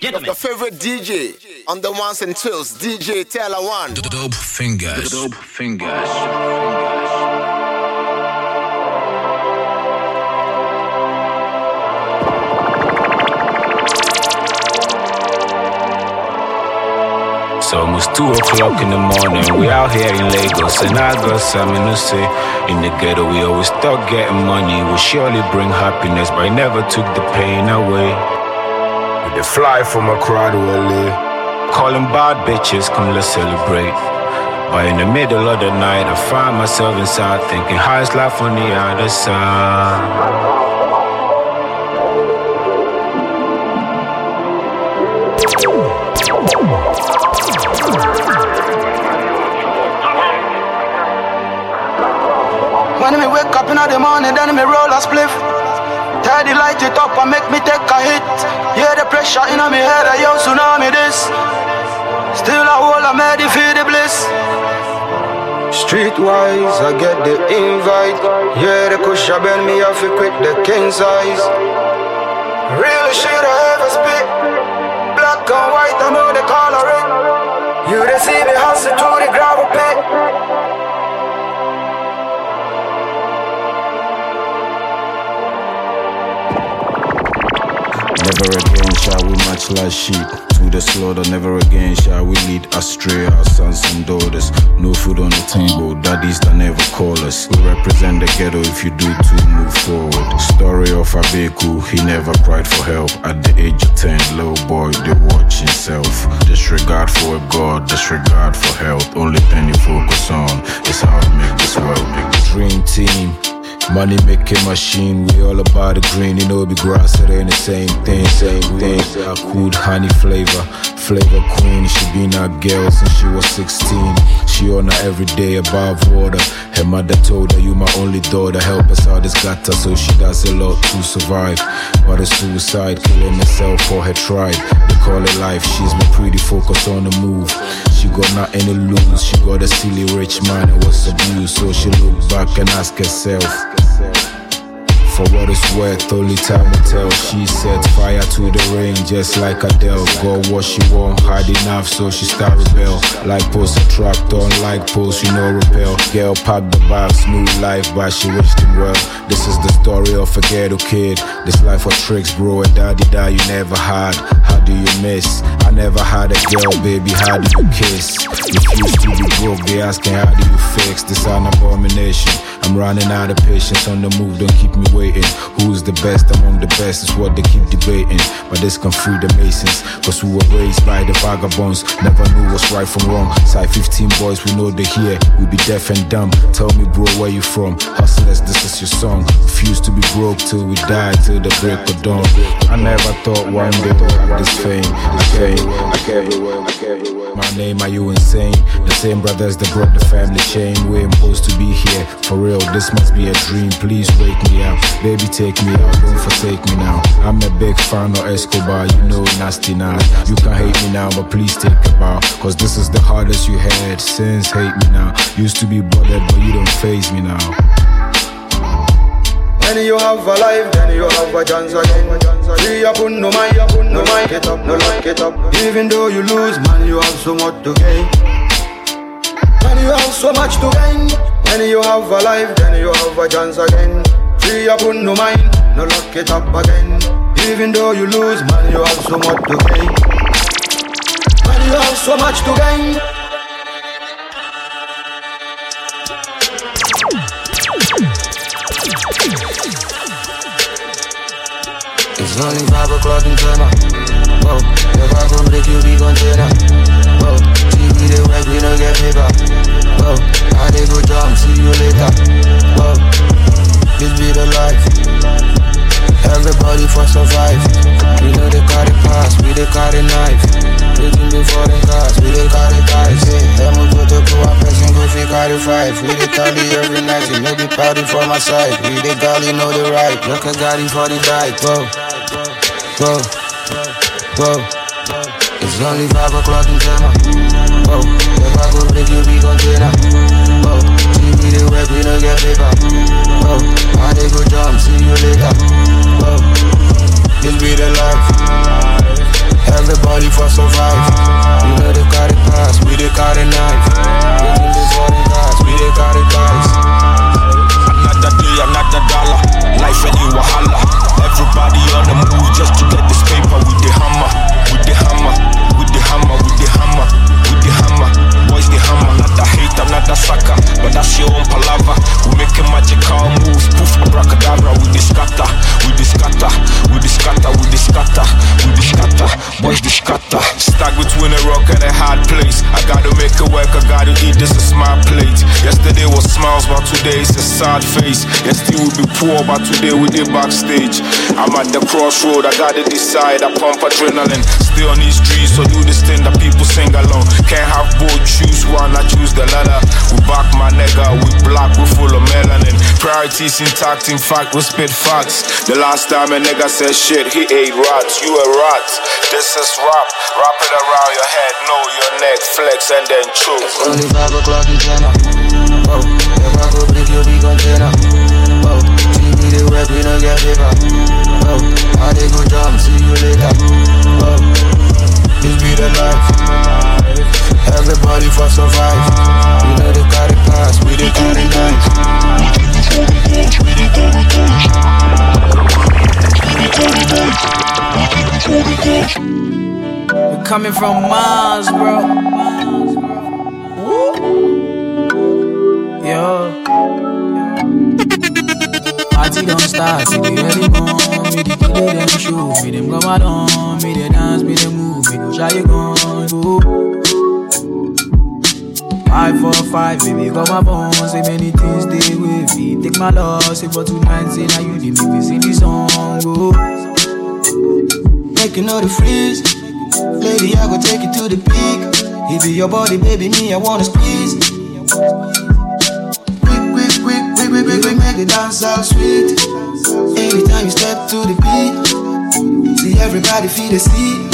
Gentlemen. Your favorite DJ on the ones and twos, DJ Taylor One. Dope fingers. Dope fingers. It's almost 2 o'clock in the morning. We out here in Lagos, and I got something to say. In the ghetto, we always thought getting money would surely bring happiness, but it never took the pain away. With the fly from Accra to LA. Calling bad bitches, come let's celebrate. But in the middle of the night, I find myself inside thinking, how's life on the other side? When me wake up in the morning, then me roll a spliff. Tidy light it up and make me take a hit. Yeah, the pressure in me head, I yo tsunami this. Still I hold a made feel the bliss. Streetwise, I get the invite. Yeah, the cushion bend me off it quit the king size. Real shit I ever spit. Black and white, I know the color. You they see me hustle to the gravel Never again shall we match like sheep to the slaughter. Never again shall we lead astray our sons and daughters. No food on the table, daddies that never call us. We represent the ghetto if you do to move forward. Story of Abeku, he never cried for help. At the age of 10, little boy, they watch himself. Disregard for a god, disregard for health. Only thing you focus on is how to make this world. Dream team. Money making machine, we all about the green, you know, be grass, it ain't the same thing, same thing. A cool honey flavor, flavor queen, she been a girl since she was 16. She on her every day above water. Her mother told her, You my only daughter, help us out this gutter, so she does a lot to survive. But a suicide, killing herself for her tribe. They call it life, she's been pretty focused on the move. She got nothing to lose, she got a silly rich man and was abused, so she look back and ask herself. For what it's worth, only time will tell. She set fire to the rain, just like Adele. Got what she want, hard enough, so she start rebel. Like post attract on like post, you know repel. Girl pack the bag, new life, but she wished him well. This is the story of a ghetto kid. This life of tricks, bro. A daddy die you never had. How do you miss? I never had a girl, baby. How do you kiss? Refuse to be broke, they asking how do you fix this an abomination. I'm running out of patience on the move, don't keep me waiting. Who's the best among the best is what they keep debating. But this can free the Masons, cause we were raised by the vagabonds. Never knew what's right from wrong. Side 15 boys, we know they here, We be deaf and dumb. Tell me, bro, where you from? Hustlers, this is your song. Refuse to be broke till we die, till the break of dawn. I never thought one day have this fame. I fame. My name, are you insane? The same brothers that brought the family chain. We're supposed to be here. For real, this must be a dream. Please wake me up. Baby, take me out. Don't forsake me now. I'm a big fan of Escobar. You know, nasty now. You can hate me now, but please take a bow. Cause this is the hardest you had. Since hate me now. Used to be bothered, but you don't phase me now. When you have a life, then you have a chance again. Free up, no mind, no mind, get up, no lock it up. Even though you lose, man, you have so much to gain. When you have so much to gain, when you have a life, then you have a chance again. Free up, no mind, no lock it up again. Even though you lose, man, you have so much to gain. When you have so much to gain. It's only five o'clock in China. Whoa, if I go break you, be container. my side. Read it, God, you know the right. Look at God, he's for the die. Whoa, whoa, whoa. It's only 5 o'clock in China. Whoa, if I go break, you be container. Whoa, see me the work, we don't get paper. Whoa, I take a jump, see you later. Whoa, this be the life. Everybody for survive. You know they got it pass, we the got it knife. We the this for the guys, we the got it guys me, I'm not a dollar. Life any wahala. Everybody on the move just to get this paper with the hammer, with the hammer, with the hammer, with the hammer, with the hammer boys they hammer. Not that hater, I'm not a sucker, but that's your own palaver. We making magical moves, poof, abracadabra. We the scatter, we the scatter, we the scatter, we the scatter, we the scatter, boys the scatter. Stuck between a rock and a hard place. I gotta make it work, I gotta eat. This is my plate. Yesterday was smiles, but today it's a sad face. Yesterday we be poor, but today we the backstage. I'm at the crossroad, I gotta decide. I pump adrenaline, stay on these streets, so do this thing that people sing along. Can't have both choose one, I choose the latter. We back my nigga, we black, we full of melanin. Priorities intact, in fact, we spit facts. The last time a nigga said shit, he ate rats. You a rat. This is rap. Wrap it around your head, know your neck, flex and then choke. Only five o'clock in China. Whoa, if I go break your big container. Whoa, TV they work, we don't get paper. Whoa, I they go jump, see you later. Whoa, this be the life. Everybody for survive. We know they pass, we they. We they carry We're coming from Mars, bro. Yo. Party don't start, see the early morning. Me the killer them show, me them come along, me they dance, me they move, me no shy you gon' go. Five four five, baby, come my phone, say many things with me. Take my loss, say but tonight, say now you make me sing the song. Oh. Make you know the freeze. Lady, I go take you to the peak. It be your body, baby, me, I wanna squeeze. Quick, quick, quick, quick, quick, quick, quick, make the dance all sweet. Anytime you step to the beat, see everybody feel the seat.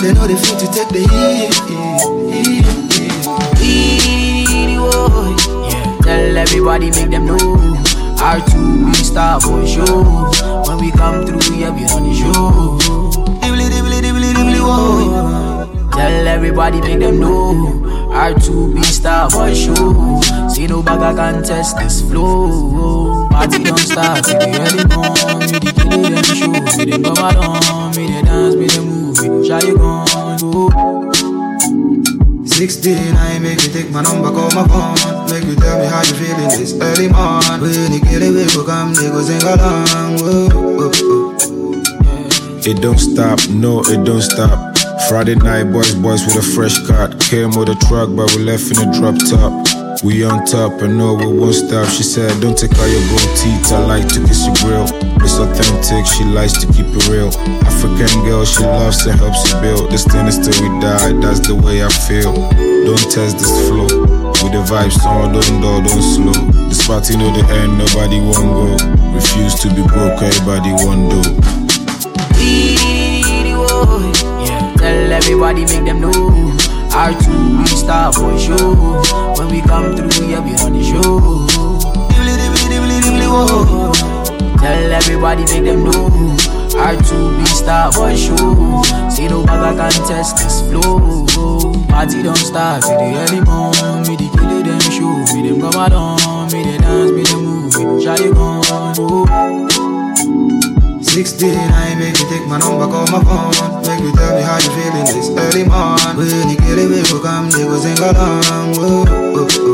They know they feel to take the heat. Everybody, make them know. R2B star boy show. When we come through, yeah, we on the show. Dibbly, dibbly, dibbly, dibbly, whoa. Tell everybody, make them know. R2B star boy show. See no bag can test this flow. Party don't start the early morning. Me the kill them show. Me them come along. Me they dance, me they move. Me shy you gon' go. 69, make you take my number, call my phone. Make you tell me how you feeling this early morning. When you get away, go come, they go sing along. Whoa, whoa. It don't stop, no, it don't stop. Friday night, boys, boys with a fresh cut. Came with a truck, but we left in a drop top. We on top, and no, we won't stop. She said, Don't take out your gold teeth, I like to kiss your grill. It's authentic, she likes to keep it real. African girl, she loves and helps you build. This thing is till we die, that's the way I feel. Don't test this flow. With the vibes on, don't do, don't slow. This party know the end, nobody won't go. Refuse to be broke, everybody won't do. Yeah. Tell everybody, make them know. R2B star boy show. When we come through, yeah, we on the show. Tell everybody, make them know. R2B star boy show. See no bag can test this flow. Party don't start till the early morning. Me the kill them show. Me them come along. Me they dance, me they move. Oh. Me shy you gon' go. 69, make you take my number, call my phone. Make me tell me how you feeling this early morning. When you get away, go come, they go sing along. Whoa, whoa, whoa.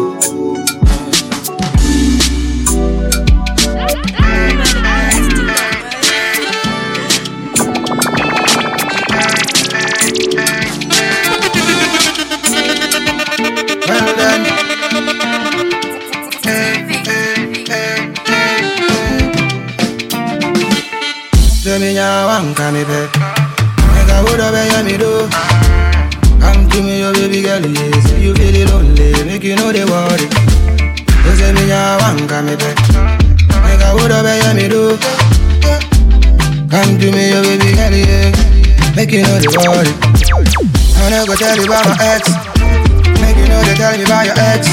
Know they worry. You say me I'm coming back. Make I would have been me do. Come to me, your baby girl, yeah. Make you know they worry. I go tell you about my ex. Make you know they tell me about your ex.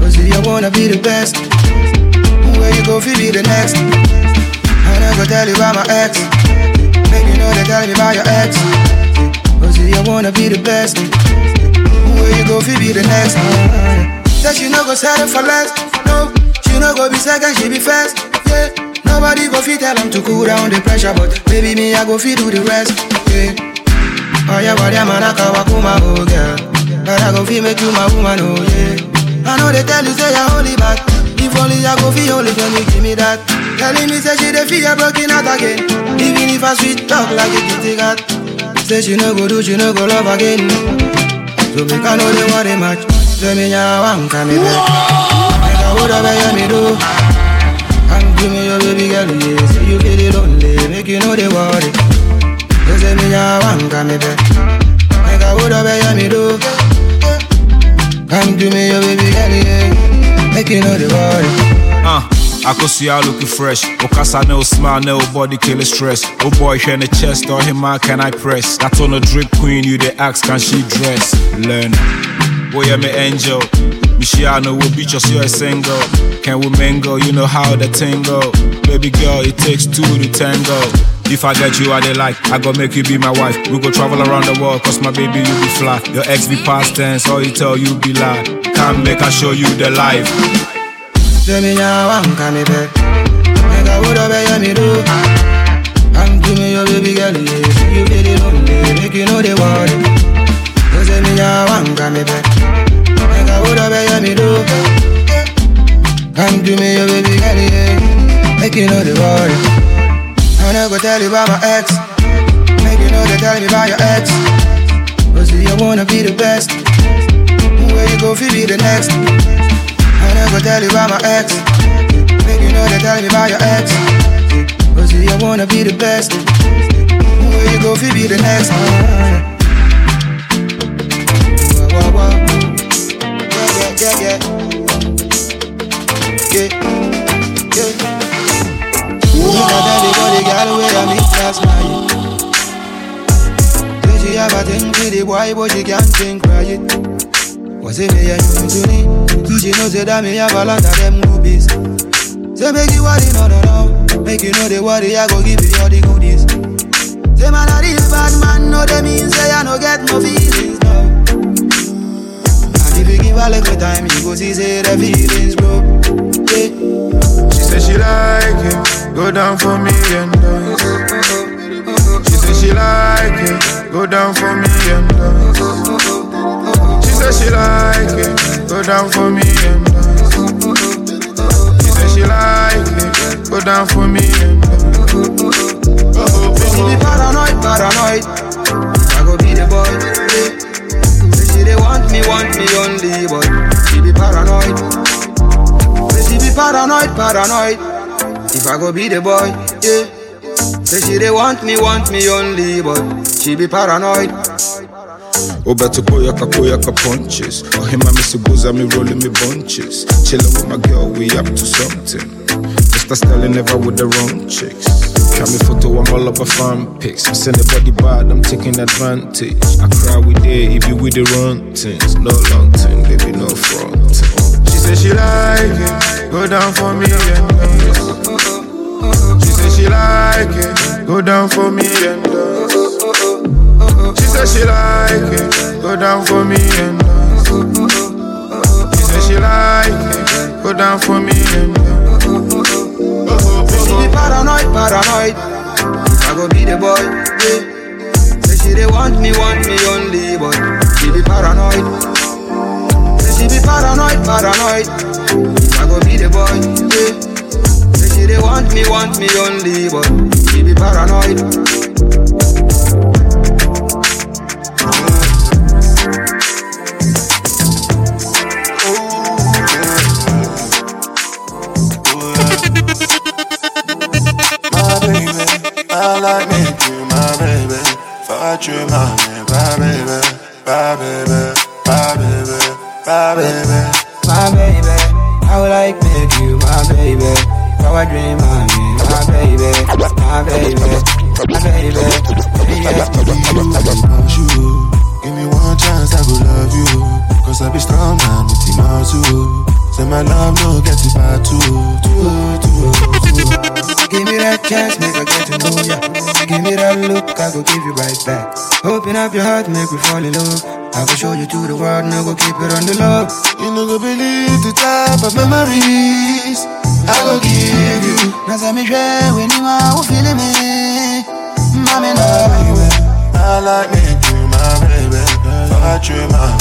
Cause if you wanna be the best. Where you go, fi be the next. I go tell you about my ex. Make you know they tell me about your ex. Cause if you wanna be the best. Where you go, fi be the next. one. Say she no go settle for less. No, she no go be second, she be first. Yeah. Nobody go fit tell them to cool down the pressure, but baby me I go fit do the rest. Yeah. Oh yeah, what man I can walk my oh girl. But I go fit make you my woman, oh yeah. I know they tell you say you're holy, but if only I go feel holy, can you give me that? Telling me say she dey feel broken out again. Even if I sweet talk like a kitty cat. Say she no go do, she no go love again. So make I know they want a match. Say me ya want come me back. Make I would have you me do. And give me your baby girl, yeah. Say you feel it lonely, make you know they worry. Say say me ya want come me back. Make I would have you me do. Come to me your baby girl, yeah. Make you know they worry. Uh. I could see her looking fresh. Okasa no smile, no body kill stress. Oh boy, here in the chest, or him man can I press? That on a drip queen, you the ask, can she dress? Learn. Boy, I'm an angel. Michiano will beat us, you're a single. Can we mingle? You know how the tingle. Baby girl, it takes two to tango. If I get you, I they like, I go make you be my wife. We go travel around the world, cause my baby, you be fly. Your ex be past tense, all you tell you be lie. Come make I show you the life. Say me ya want come me back Make I would have you me do And to me your baby girl, See you feel it lonely, make you know they worry You say me ya want come me back Make I would have you me do And to me your baby girl, yeah. Make you know they worry I wanna go tell you about my ex. Make you know they tell me about your ex. Cause you wanna be the best. Where you go, feel be the next I never tell you about my ex. Make you know they tell me about your ex. Cause you wanna be the best. Where you go, fi be the next. Wah, wah. Yeah, yeah, yeah, yeah. Yeah, yeah. Look at everybody, girl, where I meet last night. Say she have a thing for the boy, but she can't think right. Was it me and you to me? So she knows that me have a lot of them groupies. Say make you worry, no, no, no. Make you know the worry, I go give you all the goodies. Say man, a real bad man, no, they mean say I no get no feelings, no. And if you give a little time, you go see say the feelings grow. Yeah. She said she like it, go down for me and dance. She said she like it, go down for me and dance. She said she like it, go down for me and dance. She said she like it, go down for me and dance. She be paranoid, paranoid. I go be the boy. Yeah. She they want me, want me only, but she be paranoid. She be paranoid, paranoid. If I go be the boy, yeah. Say she they want me, want me only, but she be paranoid. Obeto koyaka punches. Oh him I miss a booze, me rolling me bunches. Chilling with my girl, we up to something. Mr. Sterling never with the wrong chicks. Try me photo, I'm all up a fan pics. Me send body bad, I'm taking advantage. I cry with it if you with the wrong things. No long thing, baby, no front. She said she like it, go down for me and dance. She said she like it, go down for me and. She said she like it, go down for me and dance. She said she like it, go down for me and dance. Say she be paranoid, paranoid. I go be the boy, yeah. Say she they want me, want me only, but she be paranoid. Say she be paranoid, paranoid. I go be the boy, yeah. Say she they want me, want me only, but she be paranoid. Your heart, make me fall in love. I will show you to the world, now go keep it on the low. You no go believe the type of memories I go give you. Now say me share when you are feeling me. Mommy, no. I like me to my baby. Fuck you, my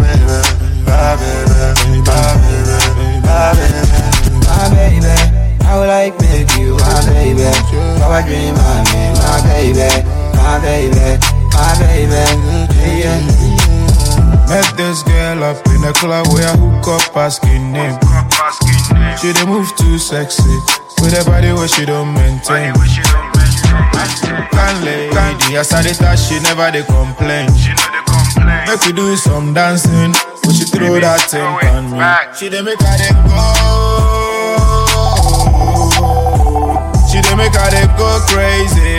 baby, my baby, my baby, my baby. My baby, I would like make you my baby. Power dream, my man, my baby, my baby. Yeah. Met this girl up in a club where I hook up asking name. She done move too sexy with a body where she don't maintain. Can't lady, as I detach, she never they complain. Make we do some dancing, but she throw that thing on me. She dey make her dey go, she dey make her dey go crazy.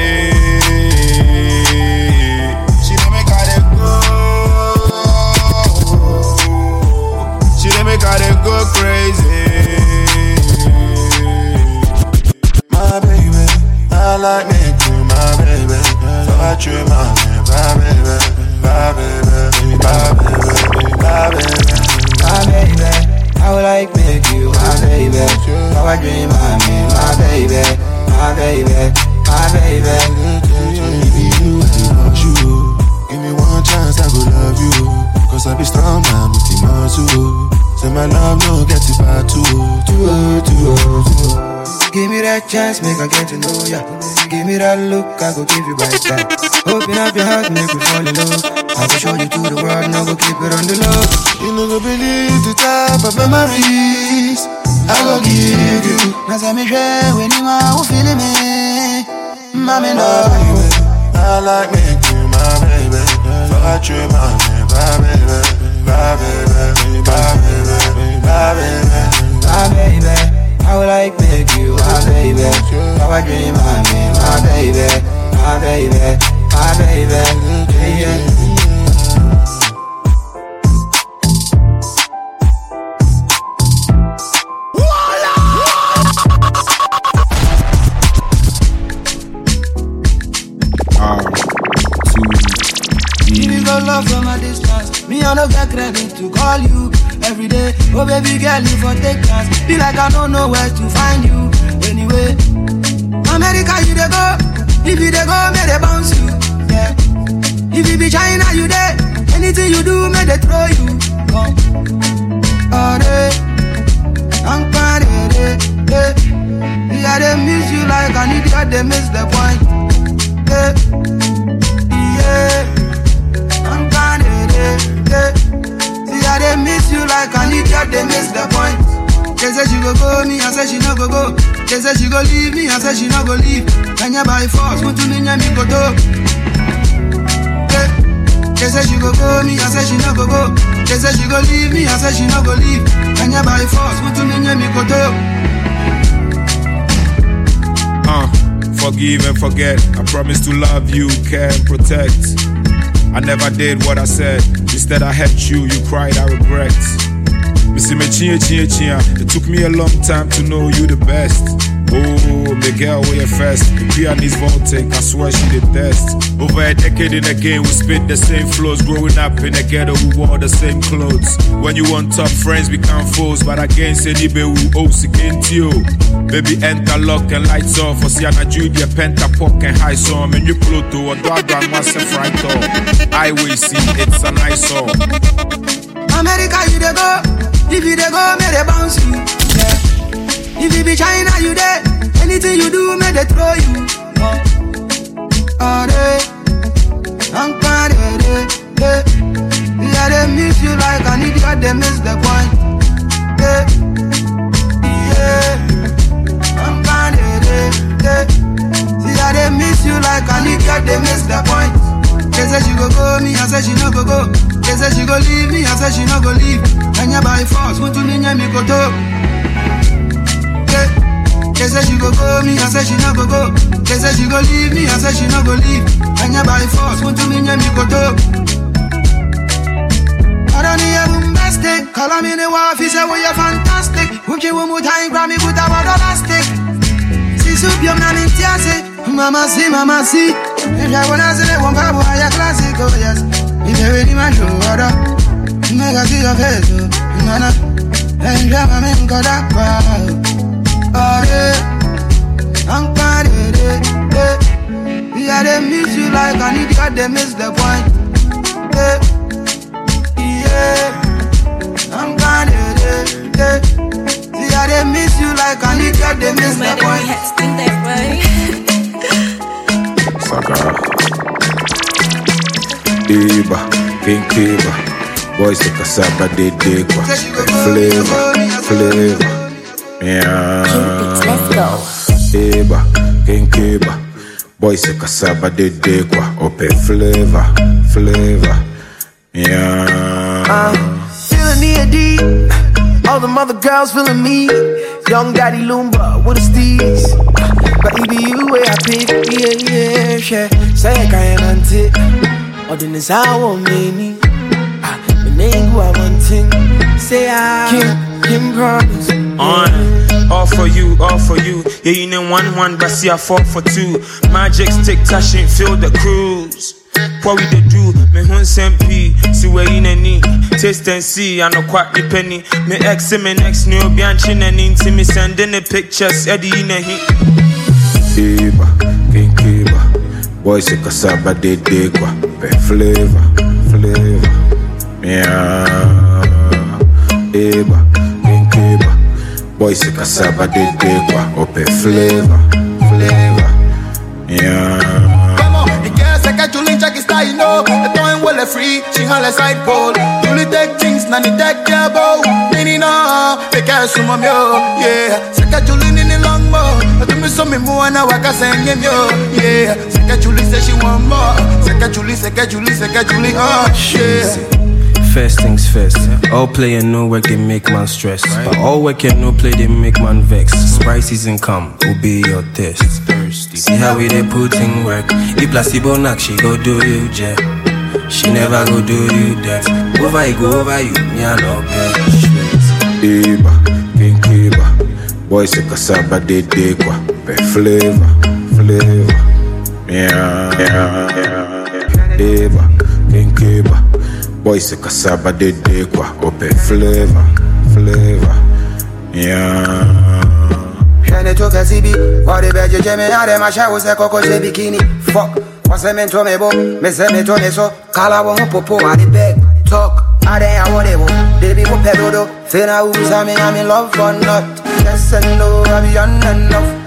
Make her dey go crazy. My baby, I like me too, my baby. I treat my man, my baby, my baby, my baby, my baby. My baby, I would like make you my baby. So I dream of me, my baby, my baby, my baby. Baby, you, I want you. Give me one chance, I go love you. Cause I be strong, man, with the muscle. Say my love, no get it back too, too, uh, too, uh, too. Uh. Give me that chance, make I get to know ya. Give me that look, I go give you right back. Open up your heart, make me fall in love. I go show you to the world, now go keep it on the low. You know, go believe the type of memories I go give you. Now say me share when you are feeling me. Mommy, no. My baby, I like me you my baby. So my man, my baby, my baby, my baby, my baby. My baby, I would like make you my baby. How I dream of me, my baby, my baby, my baby. No go leave. You by force, to? They say she go go, me I say she no go go. They say she go leave me, I say she no go leave. You by force, to? Uh, forgive and forget. I promise to love you, care and protect. I never did what I said. Instead, I hurt you. You cried, I regret. Missy me. It took me a long time to know you the best. Oh, Miguel, you first? The pianist Voltec, I swear she the best. Over a decade in the game, we spit the same flows. Growing up in the ghetto, we wore the same clothes. When you want tough friends, become foes. But again, say Nibe, we owe against you. Baby, enter lock and lights off. For Siana Julia, Penta, Pock and High Song. And you Pluto, or Dog and Master Fright Highway see, it's a nice song. America, you dey go. If you dey go, may they bounce you. Yeah. If you be China, you there. Anything you do, may they throw you. Oh, they, I'm party, they, they. Yeah, they miss you like an idiot, they miss the point. Yeah, yeah. I'm party, they, they. See how they miss you like an idiot, they miss the point. They say she go go, me, I say she no go go. They say she go leave me, I say she no go leave. You by force, want to me, me go to. They say she go go, me, I say she no go go. They say she go leave me, I say she no go leave. And you by force, want to me, me go to. I don't need a bombastic. Call me in the wife, he say, well, you're fantastic. You one more time, grab me, put a bottle elastic. Si supio una mintiase Mama si, mama si If I wanna say one pabo I a classic, oh yes If you ready my show, order Make I see your face, oh Nana And you have a man called I'm party, yeah, yeah Yeah, they miss you like an idiot, they miss the point Yeah, yeah I'm eh. yeah, yeah See how they miss you like an idiot, they miss the point Saka. Eba, King Kiba. Boys say cassava de de kwa. Flavor, flavor. Yeah. Let's go. Eba, kenkeba. Boys say cassava de de kwa. Open flavor, flavor. Yeah. Feeling the deep. All the mother girls feeling me. Young daddy Loomba with a steez. But it be you way I pick. Yeah, yeah, yeah. Say I can't anti. Or then it's how I'm many. Ah, the name who I want thing. Say I can, can promise. On, all for you, all for you. Yeah, you know one one, but see I fought for two. Magic stick touching, feel the cruise. What we dey do? Me hun sempi, see where in any. Taste and see, I know quite the penny. Me ex me next new bianchin and into me sending the pictures, Eddie in a hit. Eba, kenkeba. Boys say cassava de de kwa. Pe flavor, flavor. Yeah. Kenkeba. Boys cassava de de kwa. Ope flavor, flavor. Yeah. Know. The time well free, she on side pole. Julie take things, the deck yeah bow. Nini na, the girl sumo yo, yeah. Que Julie nini long mo. I do me so me more na waka send yo, yeah. Que Julie say she want more. Que Julie, que Julie, que Julie, oh yeah. First things first. All play and no work, they make man stress. But all work and no play, they make man vex. Sprite season come, obey your test. See how we they put in work. If placebo knock, she go do you jet. She never go do you that. Over you go over you, me I no bet. Eba, kenkeba. Boys say cassava de de kwa. Pe flavor, flavor. Yeah, yeah, yeah. Eba, kenkeba. Boys say cassava de de kwa. Open flavor, flavor. Yeah. Shine to Kasibi, or the veggie jemmy, and them a shower say coco she bikini. Fuck, what's a man to me bo? Me say me to me so, kala wo popo ma the bed. Talk, I dey a whatever. They be mo pedodo, finna who's I me, I'm in love or not. Yes and no, I be on enough. You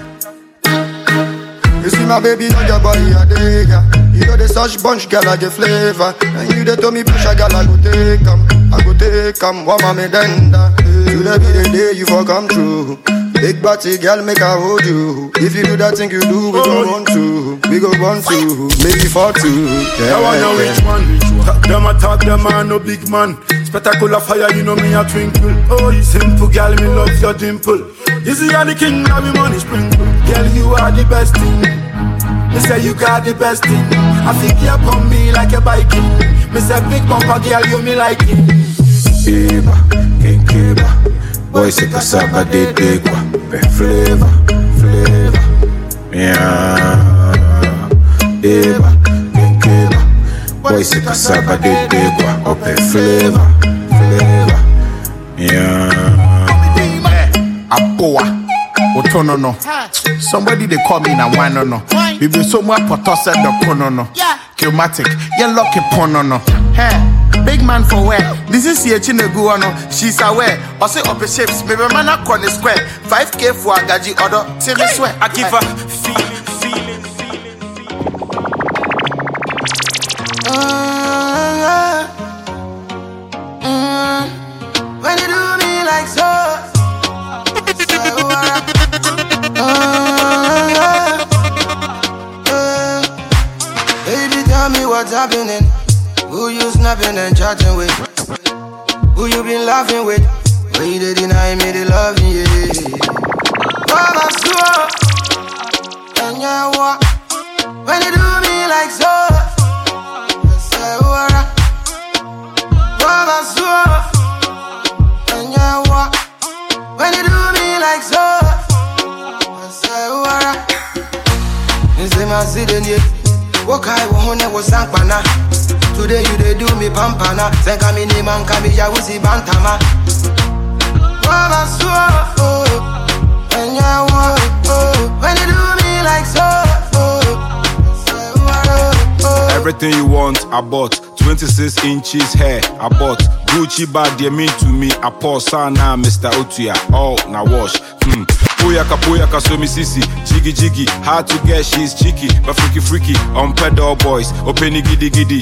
my baby on your body a day, yeah. You know the such bunch, girl, I get flavor. And you the to me push a girl, I go take 'em. I go take 'em, one mommy denda. You the be the day you for come true. Big body girl, make I hold you. If you do that thing you do, we go oh. want to. We go want to, maybe for two. Yeah, I want know which one. Talk them a talk them a no big man. Spectacular fire, you know me a twinkle. Oh, you simple girl, me love your dimple. You see, you're the king, now me money sprinkle. Girl, you are the best thing. Me say you got the best thing. I think you upon me like a biking. Me say big bumper girl, you me like it. Eba, kenkeba. Boys say cassava de de kwa. Pe flavor, flavor. Yeah. Eba, kenkeba. Boys say cassava de de kwa. Open oh, flavor, flavor. Yeah. Aboa. Otono oh, no. Somebody they call me na one no We be so much potosa the kono no. Kilmatic. Yeah, lucky pono no. Hey. Big man for where? This is here chinegu no. She's aware. Or say up shapes. Maybe man a corner square. 5k for agaji order. Say swear. I and chatting with? Who you been laughing with? When you did deny me the loving, yeah. Baba slow, and yeah? When you do me like so, I say, what? Baba? When you do me like so, I say, what? Nse ma si de nie, wokai wo hone wo sankpana. Today you dey do me pampana, senka mi ni man ka mi ya wusi bantama. Baba slow, oh, yeah, what? Oh, when you do me like so, oh? Oh. Everything you want, I bought. 26 inches hair, I bought. Gucci bag, they mean to me. I pour sana, Mr. Otuya. Oh, now wash. Hmm. Poyaka, poyaka, so me sissy. Jiggy, jiggy. Hard to get, she's cheeky. But freaky, freaky. On pedal boys. Open giddy, giddy.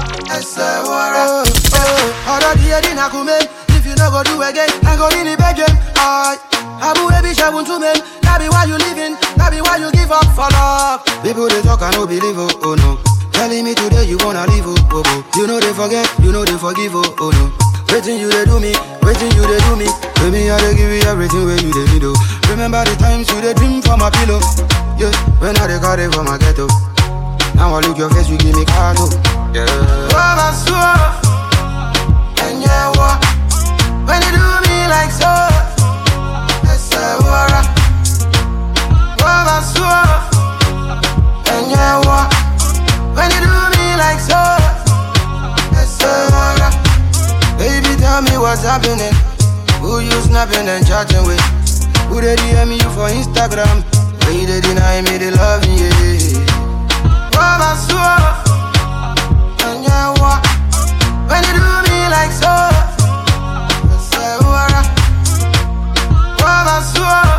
People they talk, I no believe, oh, oh no. Telling me today you wanna leave, oh, oh, oh. You know they forget, you know they forgive, oh, oh no. Waiting you they do me, waiting you they do me. Baby, I they give you everything where you they need, oh. Remember the times you they dream for my pillow. Yeah, when I they got it for my ghetto. Now I look your face, you give me cargo. Oh. Yeah. Oh, and yeah, what? When you do me like so, I say, what? Oh, so. When you do me like so, say. Baby, tell me what's happening. Who you snapping and chatting with? Who they DM you for Instagram? When they deny me the love, yeah. Oh? When you do me like so, oh, so.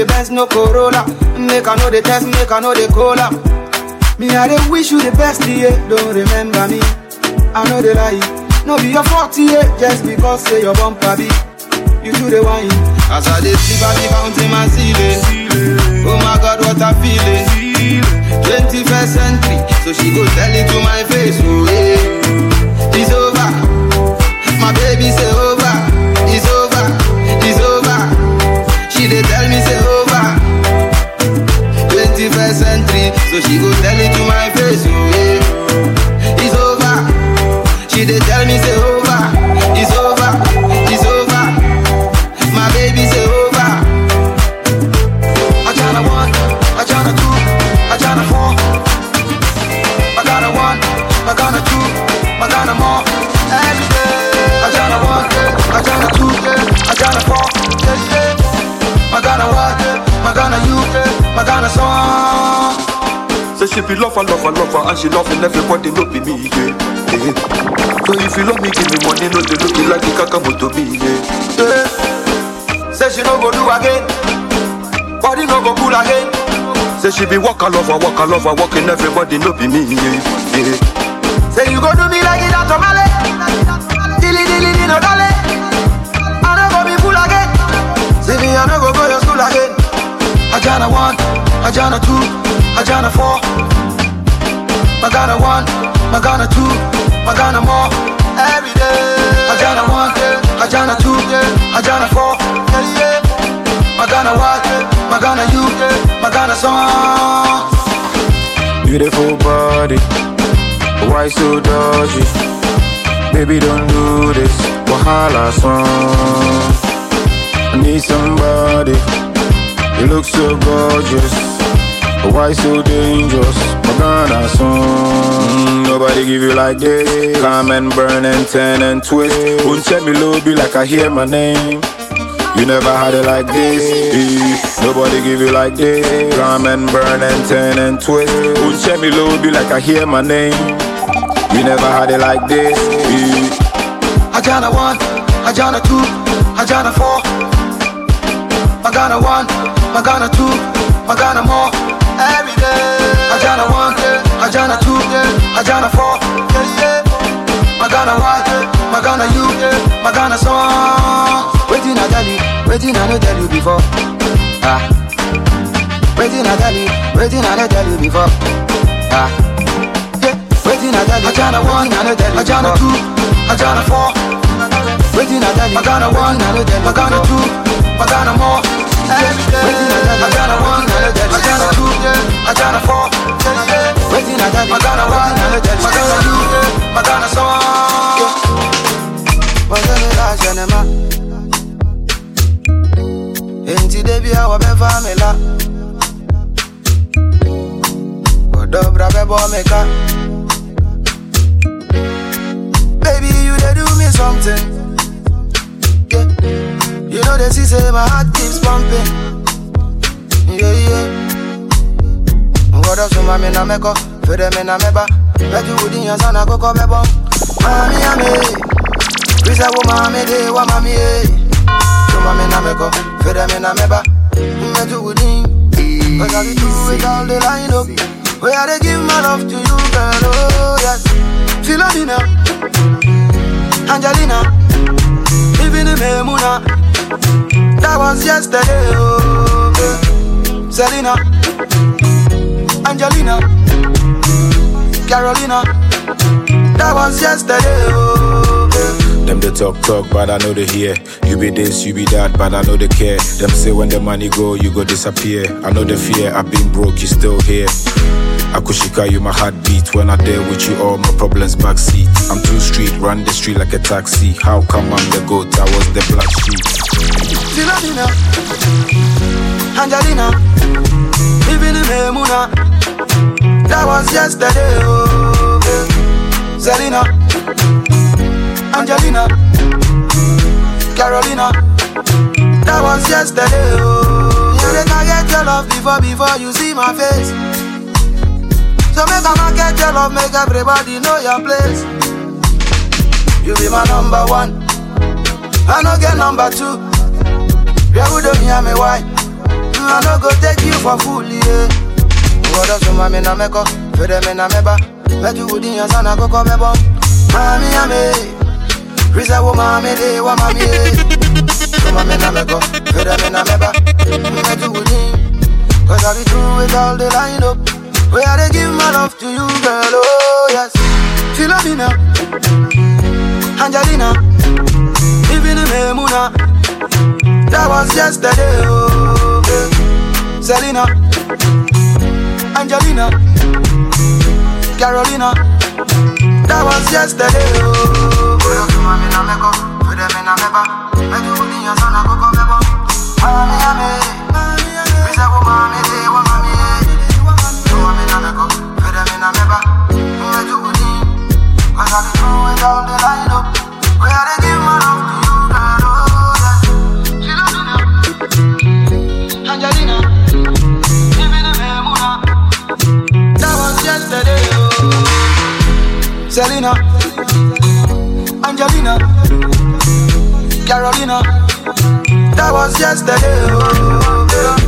A Benz, no Corolla. Make I know the test, make I know the cola. Me, I dey wish you the best, yeah. Don't remember me. I know the lie. No be your fault, yeah. Just because say your bumper be. You do the wine. As I dey sleep, I be counting my ceiling. Eh. Oh my God, what a feeling. 21st century, so she go tell it to my face. Oh yeah, it's over. My baby say over. So she go tell it to my face. Oh yeah, it's over. She dey tell she loving everybody, no be me, yeah. yeah. So if you love me, give me money, no they look me like the kakamoto me, yeah. yeah. Say she no go do again, body no go cool again. Say she be walk a lover, walk a lover, walking everybody, no be me, yeah. yeah. Say you go do me like it at Tomale, dilly dilly dilly no dale. I no go be fool again. Say me I no go go your school again. Ajana one, Ajana two, Ajana four. Magana one, Magana two, Magana more. Every day. Ajana one, Ajana two, Ajana four. Yeah, yeah. Magana what, Magana you, Magana song. Beautiful body, why so dodgy? Baby, don't do this. Wahala song. I need somebody. You look so gorgeous. Why so dangerous? Magana song. Nobody give you like this. Come and burn and turn and twist. Won't check me low, be like I hear my name. You never had it like this. Nobody give you like this. Come and burn and turn and twist. Won't check me low, be like I hear my name. You never had it like this. eh. Ajana one, Ajana two, Ajana four. Magana one, Magana two, Magana more. Ajana four. Yeah, yeah. Magana one, Magana you, Magana song. Waiting I tell you, waiting I no tell you before. Ah. Waiting I tell you, waiting I no tell you before. Ah. Yeah. Waiting I tell you, Ajana one, I no tell you Ajana two, Ajana four. Waiting I tell you, Magana one, I no tell you Magana two, Magana more. Waiting I tell you, Magana one, I no tell you Magana two, Magana four. Waiting tell you, Magana one, Magana two, Magana song. Magana la janema. Enti debi awa be famila. Odobra be bo meka. Baby, you dey do me something. Yeah. You know they see say my heart keeps pumping. Ngodo so mami na meko, fede me na meba. Betu udi yan sana koko bebo. Mami ame, Risa wo mami de wa mami eh. So mami na meko, fede me na meba. Betu udi. Cause I be do it all the line up. Where I dey give my love to you, girl, oh yes. Philomena, Angelina, even in Memuna. That was yesterday, oh yeah. Selena, Angelina, Carolina. That was yesterday, oh yeah. Them they talk talk, but I know they hear. You be this, you be that, but I know they care. Them say when the money go, you go disappear. I know the fear. I've been broke, you still here. Akushika, you my heartbeat. When I there with you, all my problems backseat. I'm too street, run the street like a taxi. How come I'm the goat? I was the black sheep. Philomena, Angelina, even in. That was yesterday, oh yeah. Angelina, Carolina. That was yesterday, oh You they can get your love before, before you see my face. So make a market your love, make everybody know your place. You be my number one. I no get number two. Yeah, we don't hear me? Why I no go take you for fool, yeah. Ngodo so mami na meko, fede me na meba Metu udi yan sana koko mebo Mami ame Risa wo mami de wa mami So mami na meko, fede me na meba Metu udi Cause I be through with all the line up. Where I dey give my love to you, girl, oh yes. Philomena Angelina Even in Memuna That was yesterday, oh. Selena Angelina. Carolina. That was yesterday, oh. Oyo tu mami na meko, fede me na meba Metu udi Selena, Angelina, Carolina. That was yesterday. Oh, yeah.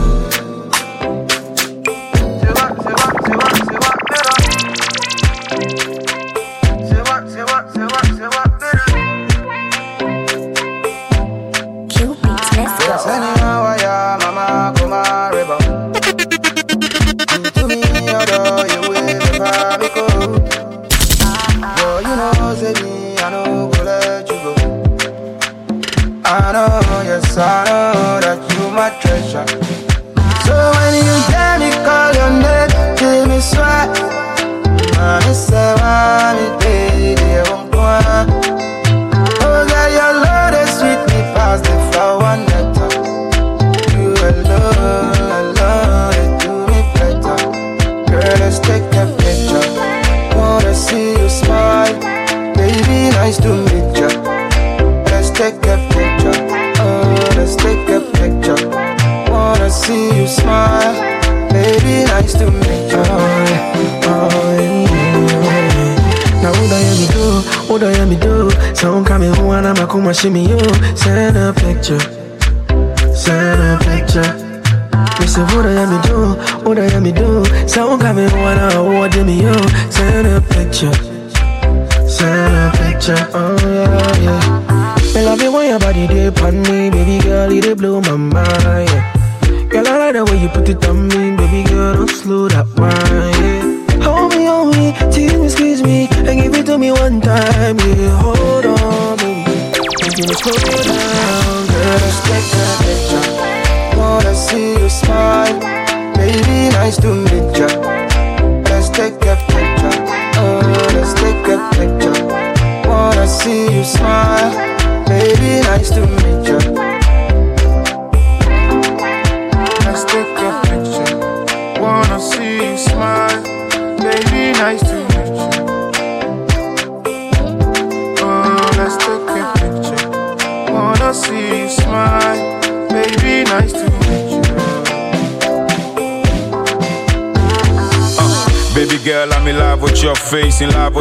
slow that wine, yeah. Hold me, hold me, tease me, squeeze me, and give it to me one time, yeah. Hold on, baby. Give me slow,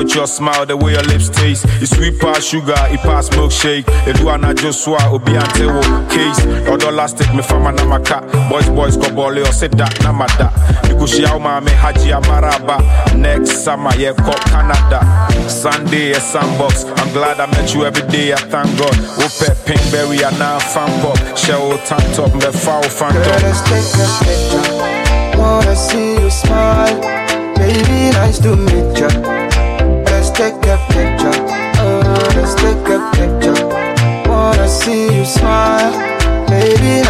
with your smile, the way your lips taste. It's sweet past sugar, it pass milkshake. If you are not just swa, obi ante wo case. Dollars take me fama na cat. Boys, boys, go bole or sit that na mada. Nikushi au mame haji amaraba. Next summer, yeah, call Canada. Sunday, a sandbox. I'm glad I met you every day, I thank God. Ope, pinkberry, I now fan pop. Shell tank top, me foul fan top. Let's take a. Wanna see you smile. Baby, nice to meet ya take a picture. Oh, let's take a picture. Wanna see you smile, baby.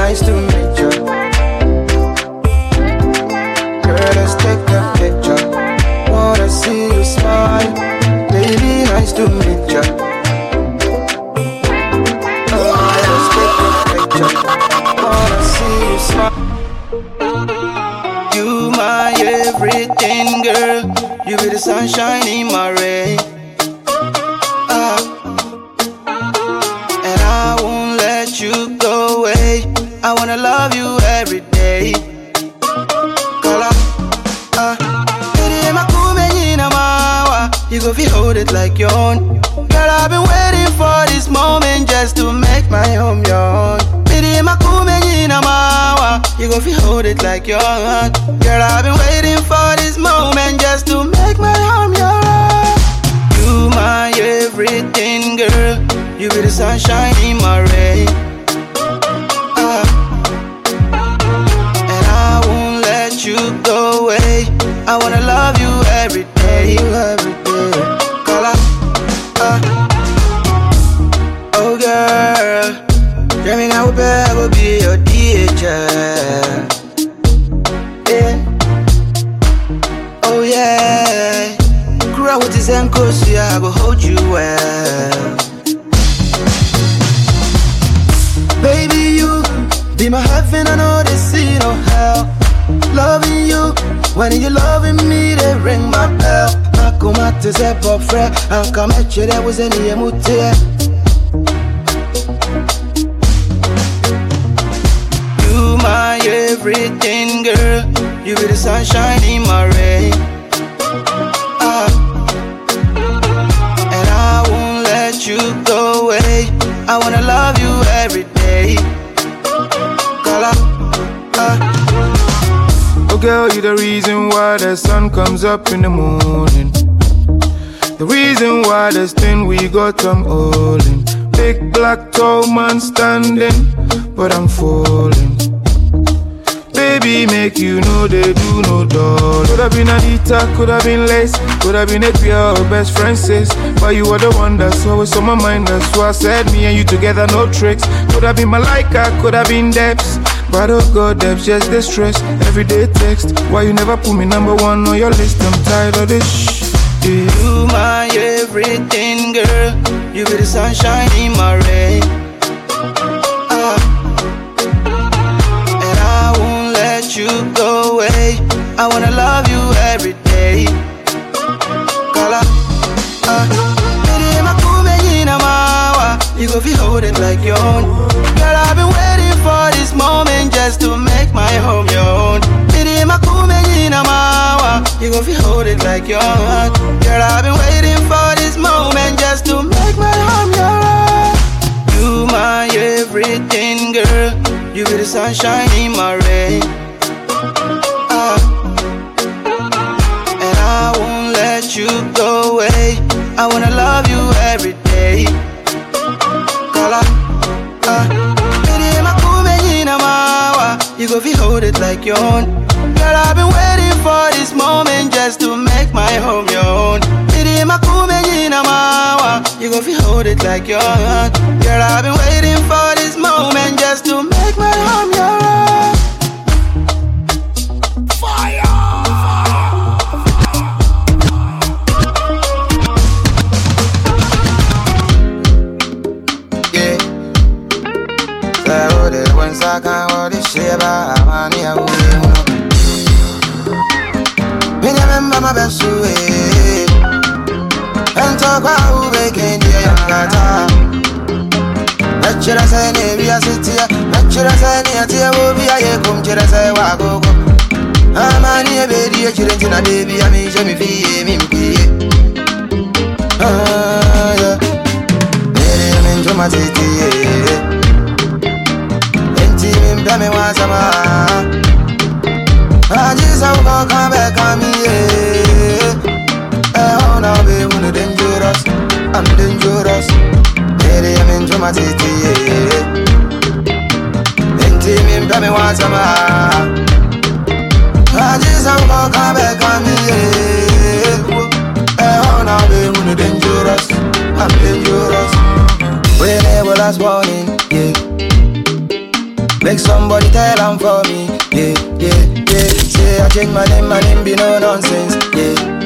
heaven, I know they see no hell. Loving you, when you loving me, they ring my bell. Nakumate se pop fre, akameche de wuze ni emute. You my everything, girl. You be the sunshine in my rain. Ah. And I won't let you go away. I wanna love you every girl, you the reason why the sun comes up in the morning. The reason why this thing we got I'm all in. Big black tall man standing, but I'm falling. Baby, make you know they do no doll. Could have been Anita, could have been Lace, could have been Apia or best friend sis. But you are the one that's always on my mind. That's why I said me and you together, no tricks. Could have been Malika, could have been Debs. But oh god, Debs just the stress. Everyday text. Why you never put me number one on your list? I'm tired of this. Shh. Yeah. You my everything, girl. You be the sunshine in my rain. Ah. And I won't let you go away. I wanna love you every day. Ah. Nyina mawa. You go feel hold it like your own. Just to make my home your own. Baby, makume nyina mawa. You go feel hold it like your own. Girl, I've been waiting for this moment just to make my home your own. You my everything, girl. You be the sunshine in my rain. It like your own. Girl, I've been waiting for this moment just to make my home your own. Baby, makume nyina mawa. You go feel hold it like your own. Girl, I've been waiting for this moment kwa ube kendi ya ngata. Nachira say ne biya sitia, nachira say ne atia wo biya ye kum chira say wa gogo. Amani e bedi e chire ntina de biya mi je mi fiye mi mpiye. Ah yeah. Mere min juma titi. Enti min pya me wa sama. Aji sa uko kambe kami dangerous. I'm dangerous. Mere min juma titi yeah. Enti min pya me wa sama. Aji sa uko kambe kami yeah. Eh oh now be one dangerous. I'm dangerous. They were last warning, yeah. Make somebody tell them for me, yeah, yeah, yeah. Say I change my name, my name be no nonsense, yeah.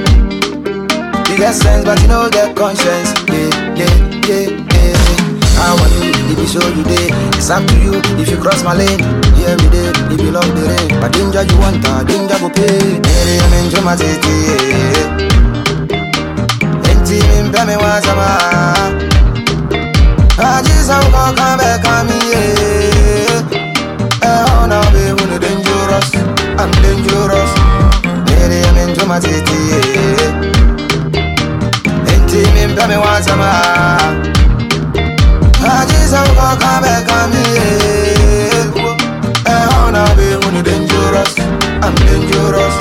You get sense, but you know get conscience, yeah, yeah, yeah, yeah. I want you, if you show you day, it's up to you. If you cross my lane, yeah, every day, if you love the rain, but danger you want, uh, danger go pay. Hey, I'm in my city, yeah. Enti mi mpɛ me wasama Ajisa uko kambe kami yeah. Eh oh now be dangerous I'm dangerous Baby I'm into my titi mi mpɛ me wasama Ajisa uko kambe kami yeah. Eh oh now be when dangerous. I'm dangerous.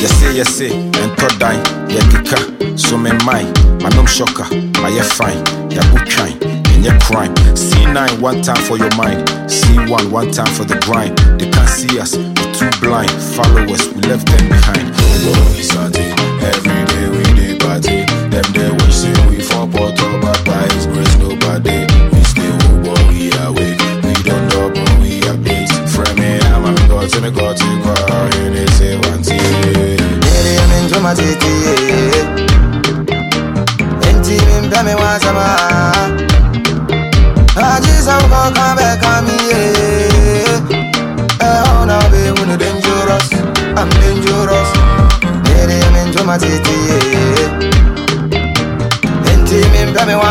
Yɛse yɛse ɛntɔ dan yɛkeka so me man manom shocker. Mayɛ fine. Yɛabo twan ɛnyɛ crime. C9 one time for your mind. C1 one time for the grind. They can't see us. We're too blind. Followers we left them behind. Oh, Sunday, every day we dey party. Them wish say we portal but by his grace nobody we boy we awake we. Don't know but we are base friend me i'm a god to me god to go and they say one thing Baby, I'm into my titi, yeah. Enti mi mpɛ me wasama Ajisa uko kambe kami, yeah. Eh oh now be when dangerous. I'm dangerous. Baby, I'm into my titi,